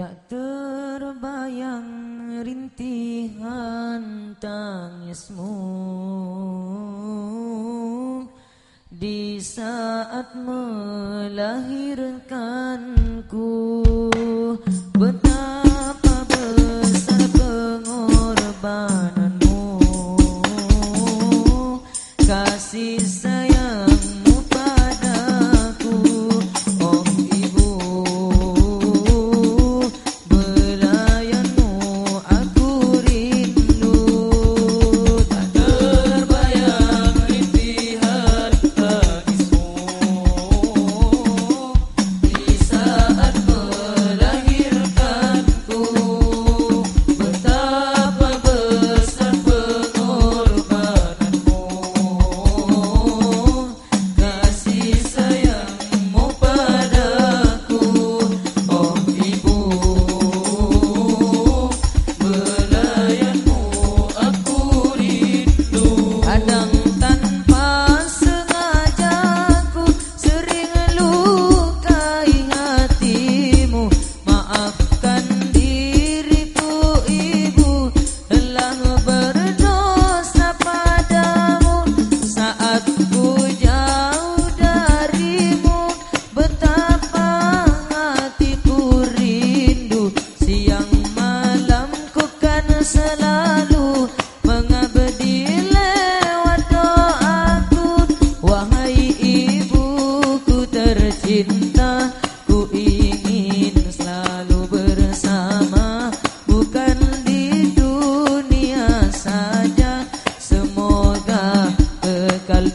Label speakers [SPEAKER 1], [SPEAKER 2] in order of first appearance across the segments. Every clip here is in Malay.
[SPEAKER 1] Tak terbayang rintihan tangismu. Di saat melahirkanku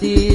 [SPEAKER 1] ti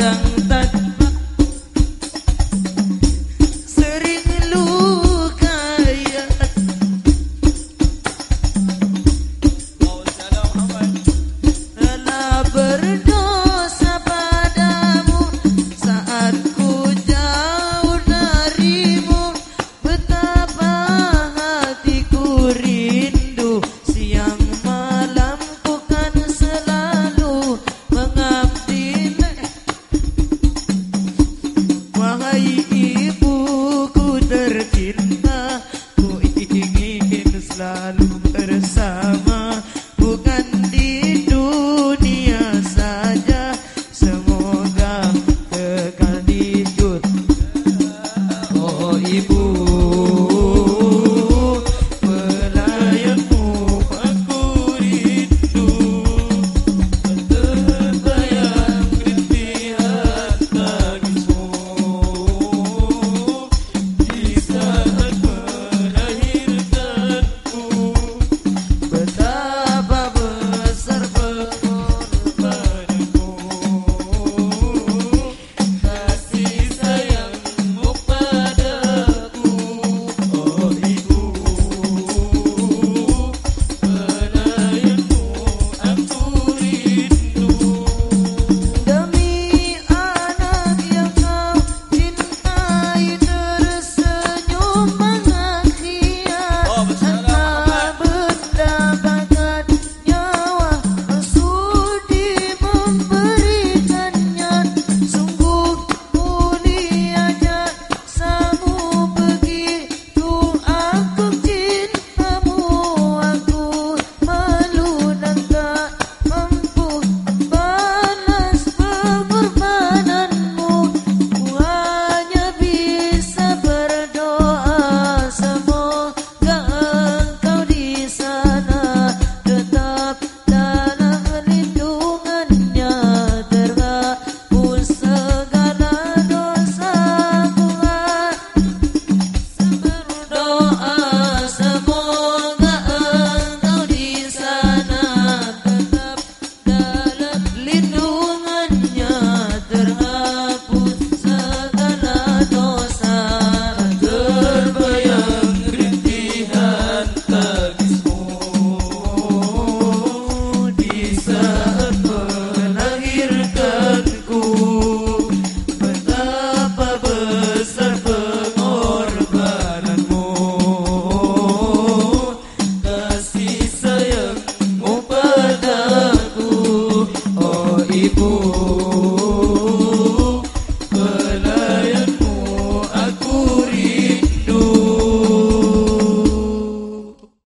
[SPEAKER 1] kadang
[SPEAKER 2] tak